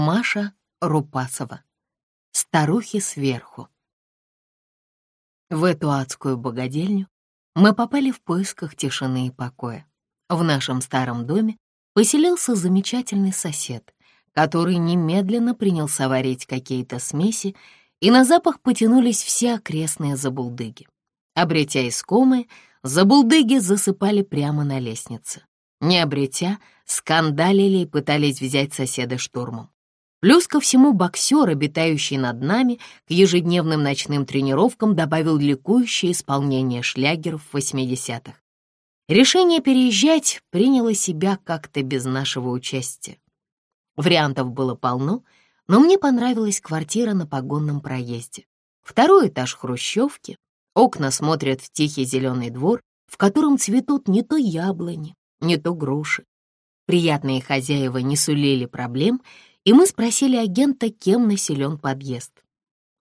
Маша Рупасова. Старухи сверху. В эту адскую богадельню мы попали в поисках тишины и покоя. В нашем старом доме поселился замечательный сосед, который немедленно принялся варить какие-то смеси, и на запах потянулись все окрестные забулдыги. Обретя искомые, забулдыги засыпали прямо на лестнице. Не обретя, скандалили и пытались взять соседа штурмом. Плюс ко всему боксер, обитающий над нами, к ежедневным ночным тренировкам добавил ликующее исполнение шлягеров 80-х. Решение переезжать приняло себя как-то без нашего участия. Вариантов было полно, но мне понравилась квартира на погонном проезде. Второй этаж хрущевки, окна смотрят в тихий зеленый двор, в котором цветут не то яблони, не то груши. Приятные хозяева не сулили проблем — и мы спросили агента, кем населен подъезд.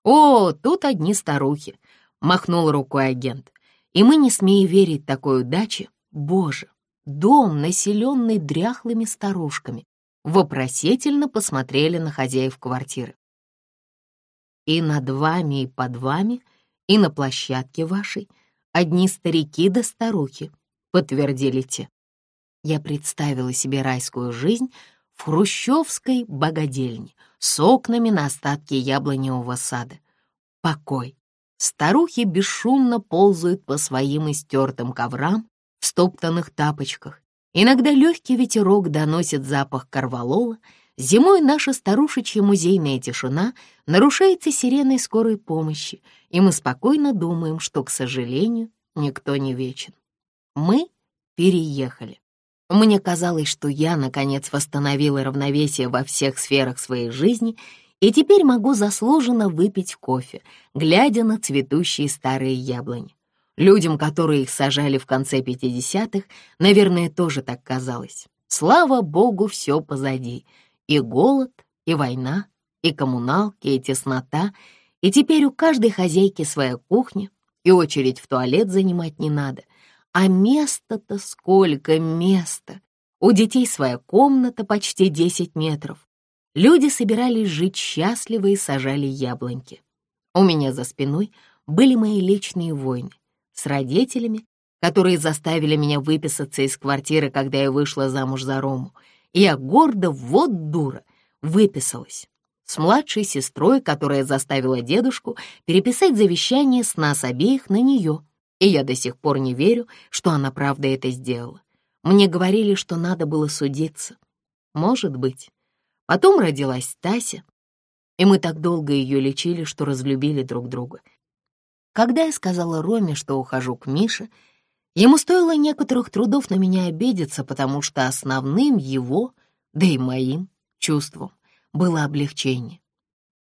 «О, тут одни старухи», — махнул рукой агент. И мы, не смея верить такой удаче, боже, дом, населенный дряхлыми старушками, вопросительно посмотрели на хозяев квартиры. «И над вами, и под вами, и на площадке вашей одни старики да старухи», — подтвердили те. Я представила себе райскую жизнь — в хрущевской богадельне с окнами на остатки яблоневого сада. Покой. Старухи бесшумно ползают по своим истертым коврам в стоптанных тапочках. Иногда легкий ветерок доносит запах корвалола. Зимой наша старушечья музейная тишина нарушается сиреной скорой помощи, и мы спокойно думаем, что, к сожалению, никто не вечен. Мы переехали. Мне казалось, что я, наконец, восстановила равновесие во всех сферах своей жизни и теперь могу заслуженно выпить кофе, глядя на цветущие старые яблони. Людям, которые их сажали в конце 50-х, наверное, тоже так казалось. Слава богу, все позади. И голод, и война, и коммуналки, и теснота. И теперь у каждой хозяйки своя кухня, и очередь в туалет занимать не надо — а места-то сколько места! У детей своя комната почти 10 метров. Люди собирались жить счастливо и сажали яблоньки. У меня за спиной были мои личные войны с родителями, которые заставили меня выписаться из квартиры, когда я вышла замуж за Рому. И я гордо, вот дура, выписалась. С младшей сестрой, которая заставила дедушку переписать завещание с нас обеих на нее — и я до сих пор не верю, что она правда это сделала. Мне говорили, что надо было судиться. Может быть. Потом родилась Тася, и мы так долго ее лечили, что разлюбили друг друга. Когда я сказала Роме, что ухожу к Мише, ему стоило некоторых трудов на меня обидеться, потому что основным его, да и моим, чувством было облегчение.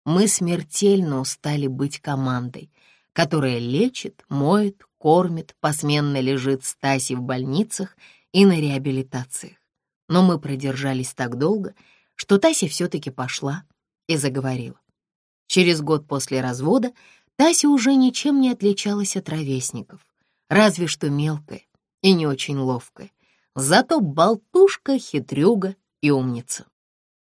Мы смертельно устали быть командой, которая лечит, моет, кормит, посменно лежит Стаси в больницах и на реабилитациях. Но мы продержались так долго, что Тася все-таки пошла и заговорила. Через год после развода Тася уже ничем не отличалась от ровесников, разве что мелкая и не очень ловкая, зато болтушка, хитрюга и умница.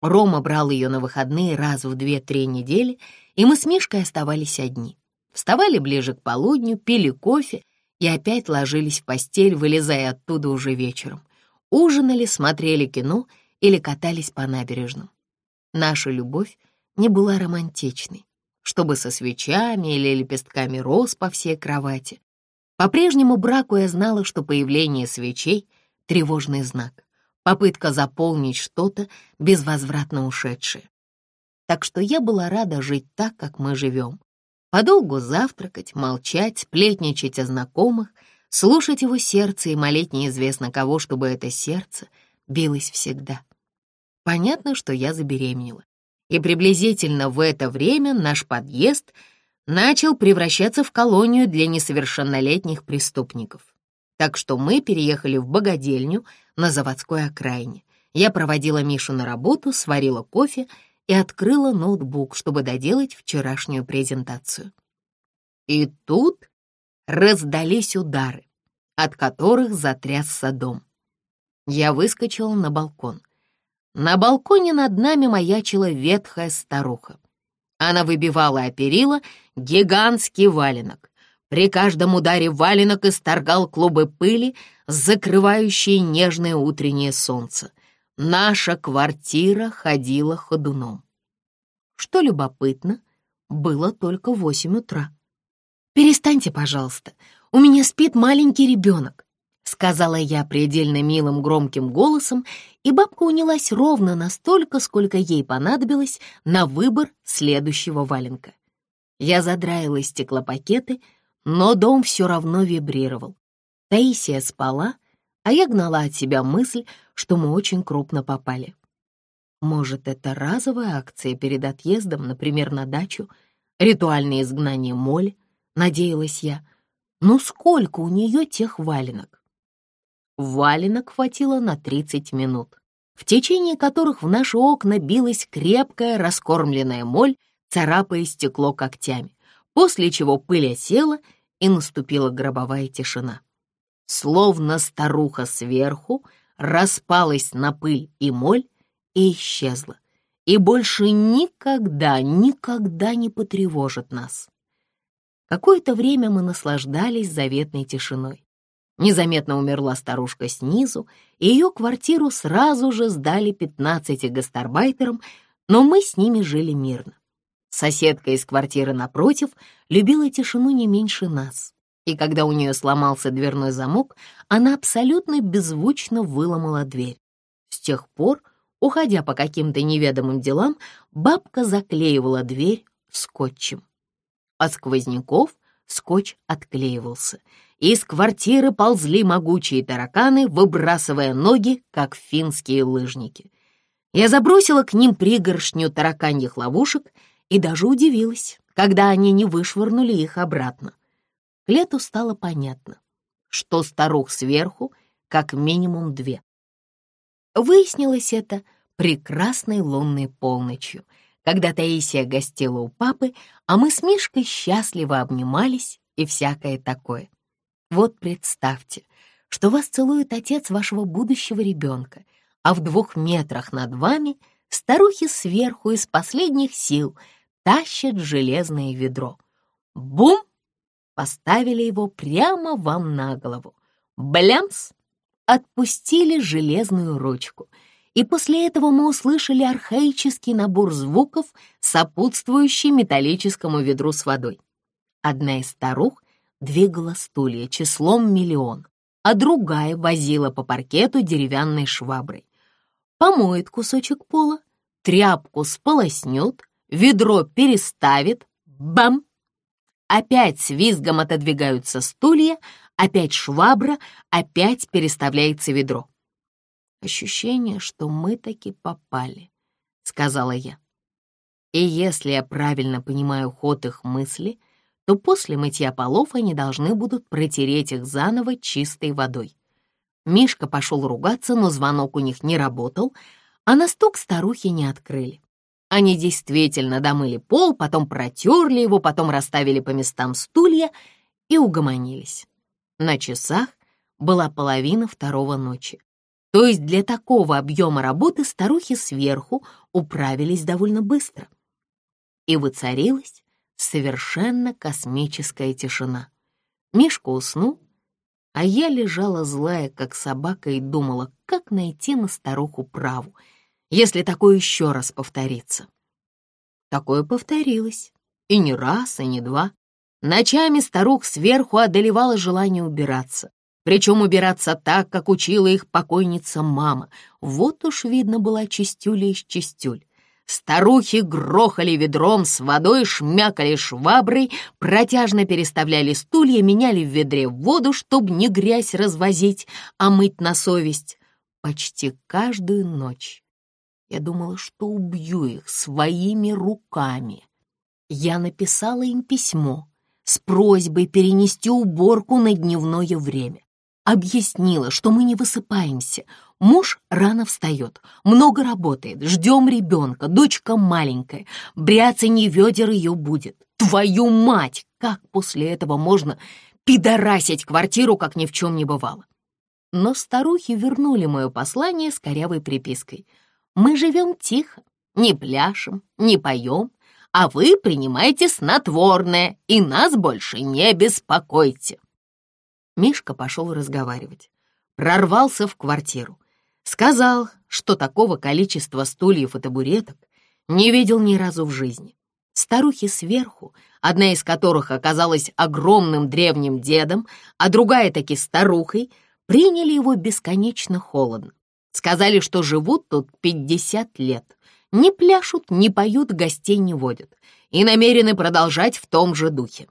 Рома брал ее на выходные раз в две-три недели, и мы с Мишкой оставались одни. Вставали ближе к полудню, пили кофе и опять ложились в постель, вылезая оттуда уже вечером. Ужинали, смотрели кино или катались по набережным. Наша любовь не была романтичной, чтобы со свечами или лепестками роз по всей кровати. По прежнему браку я знала, что появление свечей — тревожный знак, попытка заполнить что-то безвозвратно ушедшее. Так что я была рада жить так, как мы живем, подолгу завтракать, молчать, сплетничать о знакомых, слушать его сердце и молить неизвестно кого, чтобы это сердце билось всегда. Понятно, что я забеременела. И приблизительно в это время наш подъезд начал превращаться в колонию для несовершеннолетних преступников. Так что мы переехали в богадельню на заводской окраине. Я проводила Мишу на работу, сварила кофе и открыла ноутбук, чтобы доделать вчерашнюю презентацию. И тут раздались удары, от которых затрясся дом. Я выскочила на балкон. на балконе над нами маячила ветхая старуха. Она выбивала о перила гигантский валенок. При каждом ударе валенок исторгал клубы пыли, закрывающие нежное утреннее солнце. Наша квартира ходила ходуном. Что любопытно, было только восемь утра. «Перестаньте, пожалуйста, у меня спит маленький ребенок», сказала я предельно милым громким голосом, и бабка унялась ровно настолько, сколько ей понадобилось на выбор следующего валенка. Я задраила стеклопакеты, но дом все равно вибрировал. Таисия спала, а я гнала от себя мысль, что мы очень крупно попали. Может, это разовая акция перед отъездом, например, на дачу, ритуальное изгнание моли, надеялась я. Ну сколько у нее тех валенок? Валенок хватило на 30 минут, в течение которых в наши окна билась крепкая раскормленная моль, царапая стекло когтями, после чего пыль осела, и наступила гробовая тишина. Словно старуха сверху распалась на пыль и моль, и исчезла, и больше никогда, никогда не потревожит нас. Какое-то время мы наслаждались заветной тишиной. Незаметно умерла старушка снизу, и ее квартиру сразу же сдали 15 гастарбайтерам, но мы с ними жили мирно. Соседка из квартиры напротив любила тишину не меньше нас, и когда у нее сломался дверной замок, она абсолютно беззвучно выломала дверь. С тех пор Уходя по каким-то неведомым делам, бабка заклеивала дверь скотчем. От сквозняков скотч отклеивался. Из квартиры ползли могучие тараканы, выбрасывая ноги, как финские лыжники. Я забросила к ним пригоршню тараканьих ловушек и даже удивилась, когда они не вышвырнули их обратно. Лету стало понятно, что старух сверху как минимум две. Выяснилось это прекрасной лунной полночью, когда Таисия гостила у папы, а мы с Мишкой счастливо обнимались и всякое такое. Вот представьте, что вас целует отец вашего будущего ребенка, а в двух метрах над вами старухи сверху из последних сил тащат железное ведро. Бум! Поставили его прямо вам на голову. Блямс! отпустили железную ручку, и после этого мы услышали архаический набор звуков, сопутствующий металлическому ведру с водой. Одна из старух двигала стулья числом миллион, а другая возила по паркету деревянной шваброй. Помоет кусочек пола, тряпку сполоснет, ведро переставит, бам! Опять с визгом отодвигаются стулья, Опять швабра, опять переставляется ведро. Ощущение, что мы таки попали, сказала я. И если я правильно понимаю ход их мысли, то после мытья полов они должны будут протереть их заново чистой водой. Мишка пошел ругаться, но звонок у них не работал, а на стук старухи не открыли. Они действительно домыли пол, потом протерли его, потом расставили по местам стулья и угомонились. На часах была половина второго ночи. То есть для такого объема работы старухи сверху управились довольно быстро. И воцарилась совершенно космическая тишина. Мишка уснул, а я лежала злая, как собака, и думала, как найти на старуху праву, если такое еще раз повторится. Такое повторилось. И не раз, и не два. Ночами старух сверху одолевало желание убираться. Причем убираться так, как учила их покойница мама. Вот уж видно была чистюля из чистюль. Старухи грохали ведром с водой, шмякали шваброй, протяжно переставляли стулья, меняли в ведре воду, чтобы не грязь развозить, а мыть на совесть. Почти каждую ночь. Я думала, что убью их своими руками. Я написала им письмо, с просьбой перенести уборку на дневное время. Объяснила, что мы не высыпаемся. Муж рано встает, много работает, ждем ребенка, дочка маленькая, бряцанье ведер ее будет. Твою мать! Как после этого можно пидорасить квартиру, как ни в чем не бывало? Но старухи вернули мое послание с корявой припиской. Мы живем тихо, не пляшем, не поем, а вы принимаете снотворное и нас больше не беспокойте. Мишка пошел разговаривать, прорвался в квартиру, сказал, что такого количества стульев и табуреток не видел ни разу в жизни. Старухи сверху, одна из которых оказалась огромным древним дедом, а другая таки старухой, приняли его бесконечно холодно. Сказали, что живут тут 50 лет, не пляшут, не поют, гостей не водят и намерены продолжать в том же духе.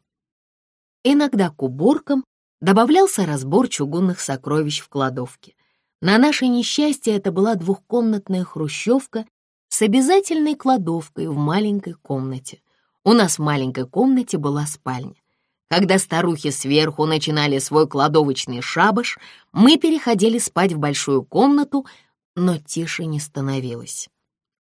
Иногда к уборкам добавлялся разбор чугунных сокровищ в кладовке. На наше несчастье это была двухкомнатная хрущевка с обязательной кладовкой в маленькой комнате. У нас в маленькой комнате была спальня. Когда старухи сверху начинали свой кладовочный шабаш, мы переходили спать в большую комнату, но тише не становилось.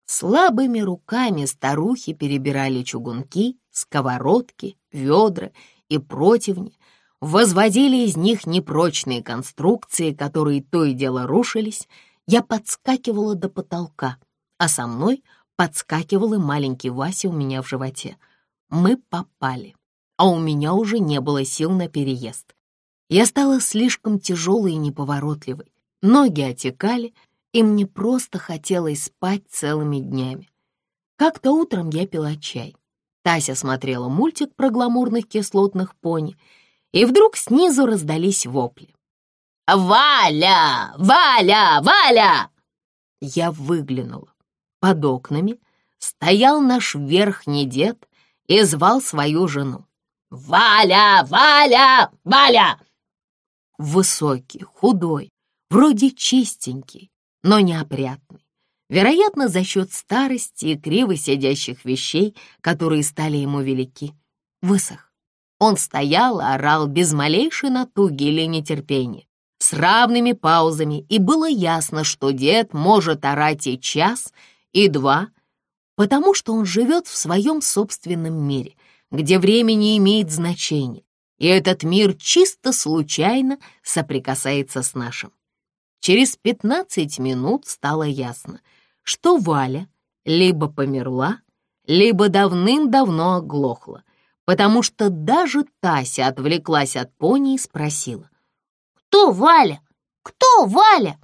Слабыми руками старухи перебирали чугунки, сковородки, ведра и противни, возводили из них непрочные конструкции, которые то и дело рушились. Я подскакивала до потолка, а со мной подскакивал и маленький Вася у меня в животе. Мы попали, а у меня уже не было сил на переезд. Я стала слишком тяжелой и неповоротливой. Ноги отекали, и мне просто хотелось спать целыми днями. Как-то утром я пила чай. Тася смотрела мультик про гламурных кислотных пони, и вдруг снизу раздались вопли. «Валя! Валя! Валя!» Я выглянула. Под окнами стоял наш верхний дед и звал свою жену. «Валя! Валя! Валя!» Высокий, худой, вроде чистенький, но неопрятный. Вероятно, за счет старости и криво сидящих вещей, которые стали ему велики. Высох. Он стоял орал без малейшей натуги или нетерпения, с равными паузами, и было ясно, что дед может орать и час, и два, потому что он живет в своем собственном мире, где время не имеет значения, и этот мир чисто случайно соприкасается с нашим. Через пятнадцать минут стало ясно, что Валя либо померла, либо давным-давно оглохла, потому что даже Тася отвлеклась от пони и спросила. «Кто Валя? Кто Валя?»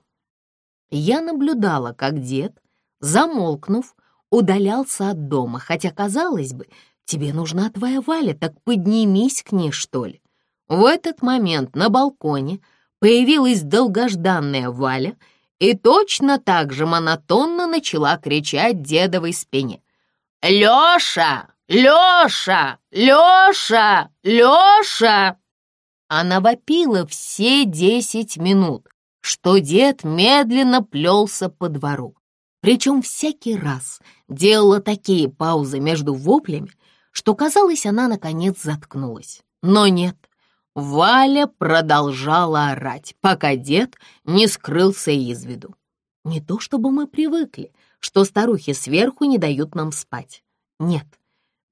Я наблюдала, как дед, замолкнув, удалялся от дома, хотя, казалось бы, тебе нужна твоя Валя, так поднимись к ней, что ли. В этот момент на балконе появилась долгожданная Валя и точно так же монотонно начала кричать дедовой спине. «Лёша! Лёша! Лёша! Лёша!» Она вопила все десять минут, что дед медленно плелся по двору. Причем всякий раз делала такие паузы между воплями, что, казалось, она наконец заткнулась. Но нет, Валя продолжала орать, пока дед не скрылся из виду. Не то чтобы мы привыкли, что старухи сверху не дают нам спать. Нет,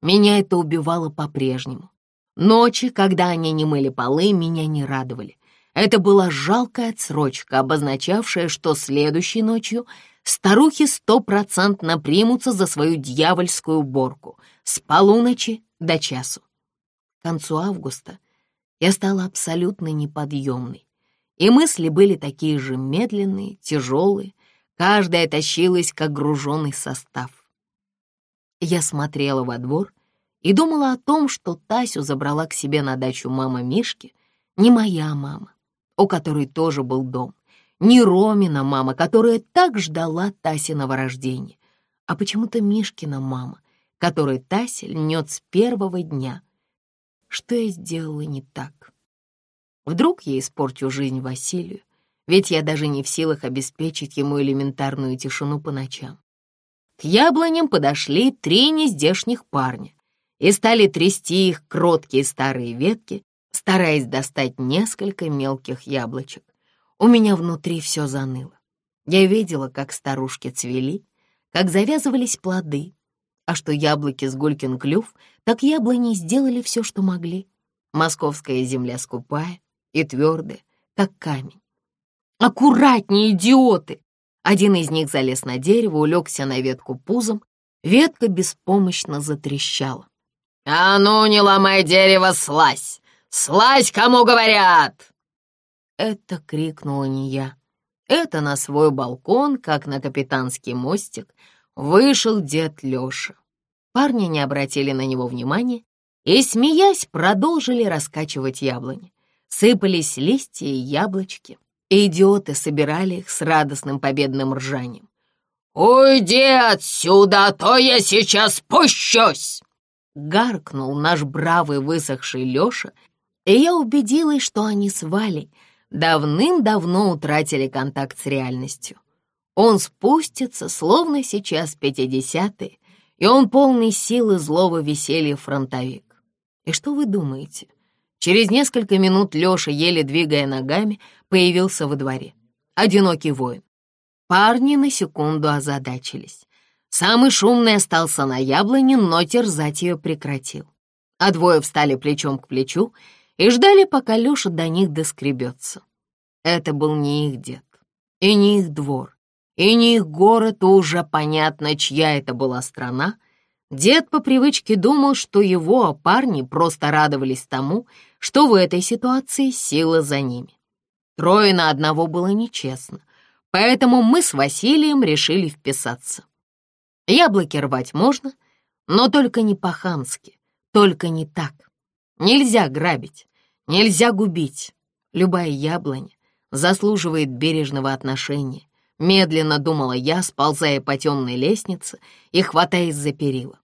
меня это убивало по-прежнему. Ночи, когда они не мыли полы, меня не радовали. Это была жалкая отсрочка, обозначавшая, что следующей ночью старухи стопроцентно примутся за свою дьявольскую уборку с полуночи до часу. К концу августа я стала абсолютно неподъемной, и мысли были такие же медленные, тяжелые, каждая тащилась, как груженный состав. Я смотрела во двор и думала о том, что Тасю забрала к себе на дачу мама Мишки, не моя мама, у которой тоже был дом, не Ромина мама, которая так ждала Тасиного рождения, а почему-то Мишкина мама, которой Тася льнет с первого дня — что я сделала не так. Вдруг я испорчу жизнь Василию, ведь я даже не в силах обеспечить ему элементарную тишину по ночам. К яблоням подошли три нездешних парня и стали трясти их кроткие старые ветки, стараясь достать несколько мелких яблочек. У меня внутри все заныло. Я видела, как старушки цвели, как завязывались плоды, а что яблоки с гулькин клюв, так яблони сделали все, что могли. Московская земля скупая и твердая, как камень. «Аккуратнее, идиоты!» Один из них залез на дерево, улегся на ветку пузом. Ветка беспомощно затрещала. «А ну, не ломай дерево, слазь! Слазь, кому говорят!» Это крикнула не я. Это на свой балкон, как на капитанский мостик, вышел дед Лёша. Парни не обратили на него внимания и, смеясь, продолжили раскачивать яблони. Сыпались листья и яблочки, и идиоты собирали их с радостным победным ржанием. «Уйди отсюда, а то я сейчас спущусь!» Гаркнул наш бравый высохший Лёша, и я убедилась, что они с давным-давно утратили контакт с реальностью. Он спустится, словно сейчас пятидесятые, и он полный силы злого веселья фронтовик. И что вы думаете? Через несколько минут Лёша, еле двигая ногами, появился во дворе. Одинокий воин. Парни на секунду озадачились. Самый шумный остался на яблоне, но терзать ее прекратил. А двое встали плечом к плечу и ждали, пока Леша до них доскребется. Это был не их дед, и не их двор, и не их город, уже понятно, чья это была страна. Дед по привычке думал, что его парни просто радовались тому, что в этой ситуации сила за ними. Трое на одного было нечестно, поэтому мы с Василием решили вписаться. Яблоки рвать можно, но только не по-хамски, только не так. Нельзя грабить, нельзя губить. Любая яблоня заслуживает бережного отношения. Медленно думала я, сползая по темной лестнице и хватаясь за перила.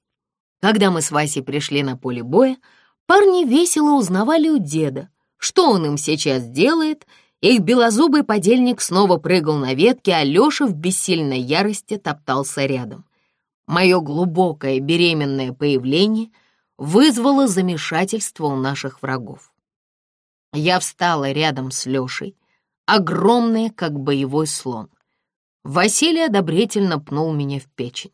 Когда мы с Васей пришли на поле боя, парни весело узнавали у деда, что он им сейчас делает. Их белозубый подельник снова прыгал на ветке, а Леша в бессильной ярости топтался рядом. Мое глубокое беременное появление вызвало замешательство у наших врагов. Я встала рядом с Лешей, огромная, как боевой слон. Василий одобрительно пнул меня в печень.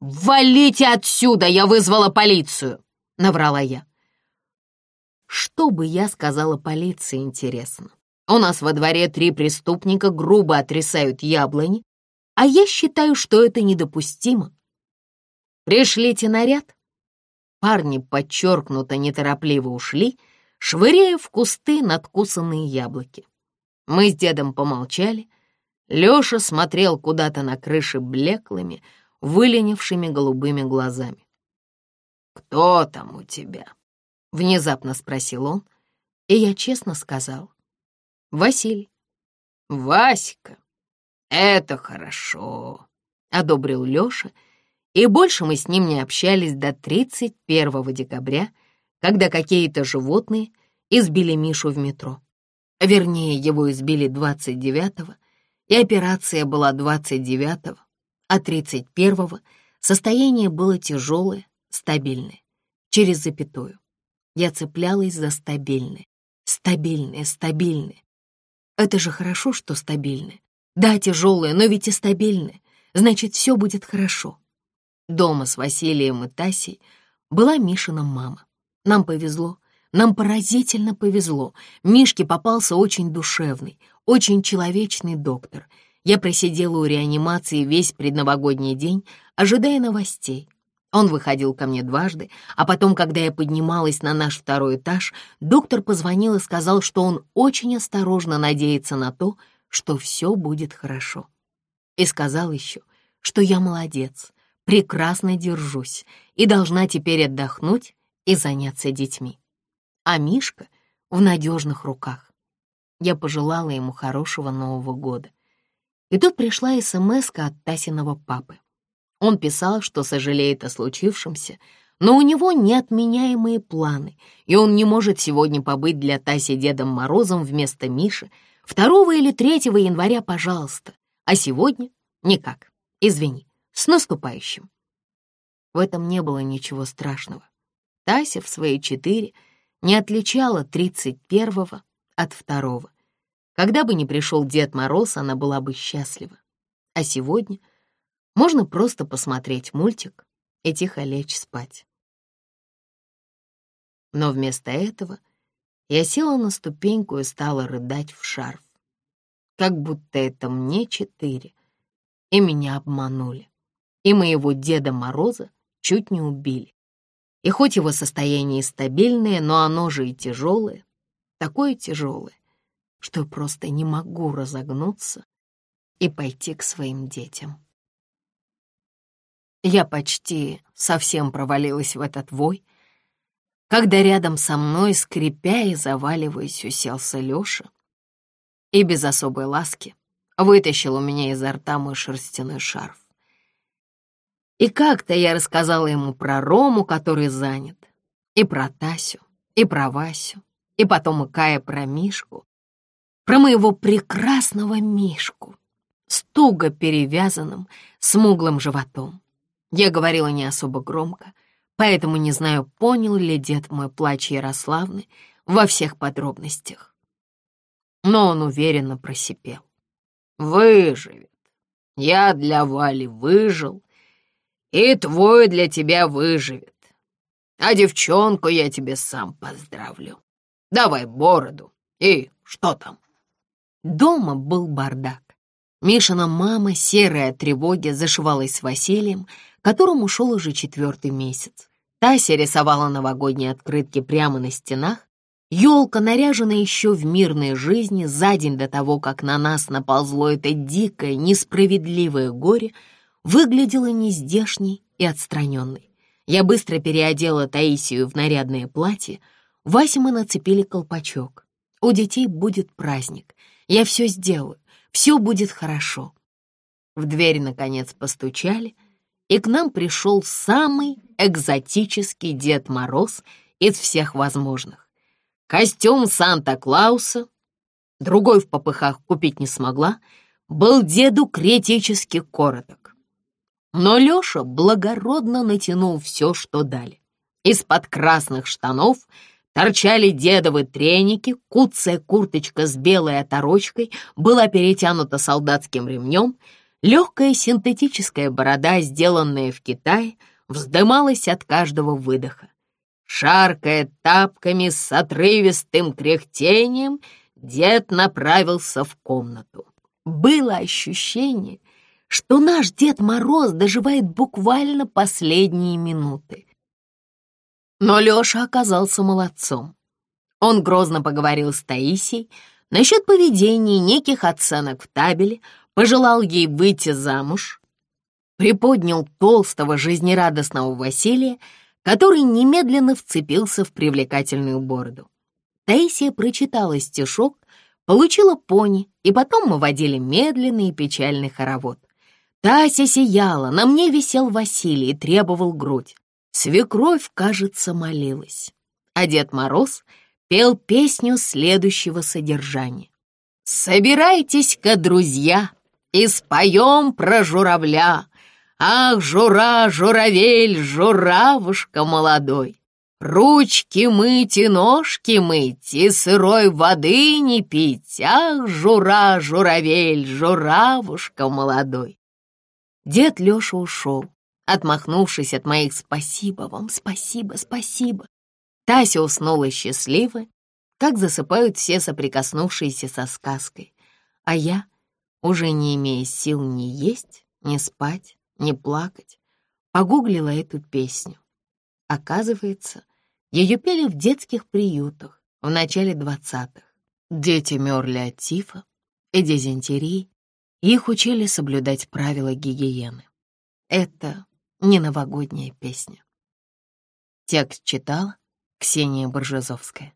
«Валите отсюда! Я вызвала полицию!» — наврала я. Что бы я сказала полиции, интересно? У нас во дворе три преступника грубо отрисают яблони, а я считаю, что это недопустимо. Пришлите наряд. Парни подчеркнуто неторопливо ушли, швыряя в кусты надкусанные яблоки. Мы с дедом помолчали. Лёша смотрел куда-то на крыше блеклыми, выленившими голубыми глазами. «Кто там у тебя?» — внезапно спросил он, и я честно сказал. «Василий». «Васька, это хорошо», — одобрил Лёша, и больше мы с ним не общались до 31 декабря, когда какие-то животные избили Мишу в метро. Вернее, его избили 29-го, и операция была 29-го, а 31-го состояние было тяжелое, стабильное, через запятую. Я цеплялась за стабильное, стабильное, стабильное. Это же хорошо, что стабильное. Да, тяжелое, но ведь и стабильное. Значит, все будет хорошо. Дома с Василием и Тасей была Мишина мама. Нам повезло. Нам поразительно повезло. Мишке попался очень душевный, очень человечный доктор. Я просидела у реанимации весь предновогодний день, ожидая новостей. Он выходил ко мне дважды, а потом, когда я поднималась на наш второй этаж, доктор позвонил и сказал, что он очень осторожно надеется на то, что все будет хорошо. И сказал еще, что я молодец, прекрасно держусь и должна теперь отдохнуть и заняться детьми а Мишка в надежных руках. Я пожелала ему хорошего Нового года. И тут пришла смс от Тасиного папы. Он писал, что сожалеет о случившемся, но у него неотменяемые планы, и он не может сегодня побыть для Таси Дедом Морозом вместо Миши. Второго или третьего января, пожалуйста, а сегодня никак. Извини, с наступающим. В этом не было ничего страшного. Тася в свои четыре — не отличала тридцать первого от второго. Когда бы ни пришел Дед Мороз, она была бы счастлива. А сегодня можно просто посмотреть мультик и тихо лечь спать. Но вместо этого я села на ступеньку и стала рыдать в шарф. как будто это мне четыре, и меня обманули, и моего Деда Мороза чуть не убили. И хоть его состояние стабильное, но оно же и тяжелое, такое тяжелое, что просто не могу разогнуться и пойти к своим детям. Я почти совсем провалилась в этот вой, когда рядом со мной, скрипя и заваливаясь, уселся Лёша и без особой ласки вытащил у меня изо рта мой шерстяной шарф. И как-то я рассказала ему про Рому, который занят, и про Тасю, и про Васю, и потом и Кая про Мишку, про моего прекрасного Мишку с перевязанным, смуглым животом. Я говорила не особо громко, поэтому не знаю, понял ли дед мой плач Ярославны во всех подробностях. Но он уверенно просипел. «Выживет. Я для Вали выжил, и твой для тебя выживет. А девчонку я тебе сам поздравлю. Давай бороду. И что там?» Дома был бардак. Мишина мама, серая от тревоги, зашивалась с Василием, которому ушел уже четвертый месяц. Тася рисовала новогодние открытки прямо на стенах. Елка, наряженная еще в мирной жизни, за день до того, как на нас наползло это дикое, несправедливое горе, выглядела нездешней и отстраненной. Я быстро переодела Таисию в нарядное платье. Васе мы нацепили колпачок. У детей будет праздник. Я все сделаю, все будет хорошо. В дверь, наконец, постучали, и к нам пришел самый экзотический Дед Мороз из всех возможных. Костюм Санта-Клауса, другой в попыхах купить не смогла, был деду критически короток. Но Лёша благородно натянул все, что дали. Из-под красных штанов торчали дедовы треники, куцая курточка с белой оторочкой была перетянута солдатским ремнем, легкая синтетическая борода, сделанная в Китае, вздымалась от каждого выдоха. Шаркая тапками с отрывистым кряхтением, дед направился в комнату. Было ощущение, что наш Дед Мороз доживает буквально последние минуты. Но Лёша оказался молодцом. Он грозно поговорил с Таисией насчет поведения неких оценок в табеле, пожелал ей выйти замуж, приподнял толстого жизнерадостного Василия, который немедленно вцепился в привлекательную бороду. Таисия прочитала стишок, получила пони, и потом мы водили медленный и печальный хоровод. Тася сияла, на мне висел Василий и требовал грудь. Свекровь, кажется, молилась. А Дед Мороз пел песню следующего содержания. «Собирайтесь-ка, друзья, и споем про журавля. Ах, жура, журавель, журавушка молодой, Ручки мыть и ножки мыть, и сырой воды не пить. Ах, жура, журавель, журавушка молодой. Дед Леша ушел, отмахнувшись от моих «спасибо вам, спасибо, спасибо». Тася уснула счастливая, как засыпают все соприкоснувшиеся со сказкой. А я, уже не имея сил ни есть, ни спать, ни плакать, погуглила эту песню. Оказывается, ее пели в детских приютах в начале двадцатых. Дети мерли от тифа и дизентерии, их учили соблюдать правила гигиены. Это не новогодняя песня. Текст читала Ксения Боржезовская.